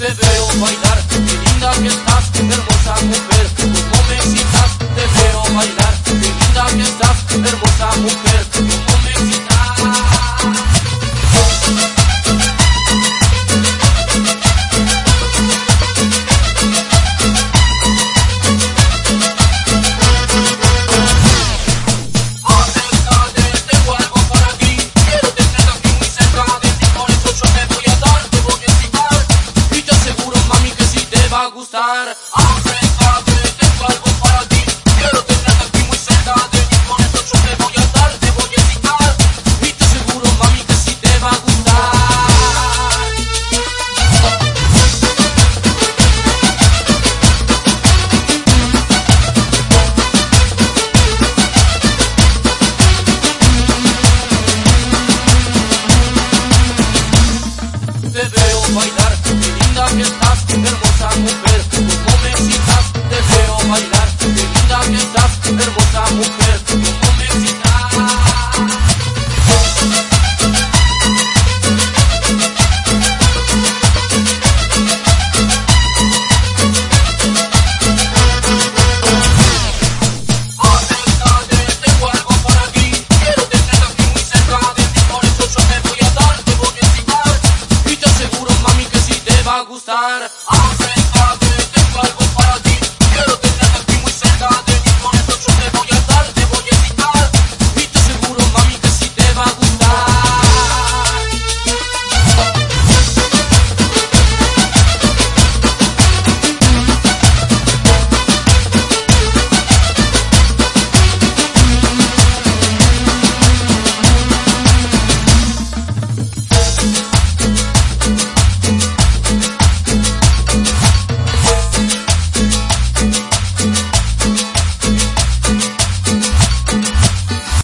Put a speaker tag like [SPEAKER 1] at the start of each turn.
[SPEAKER 1] te veo bailar. Te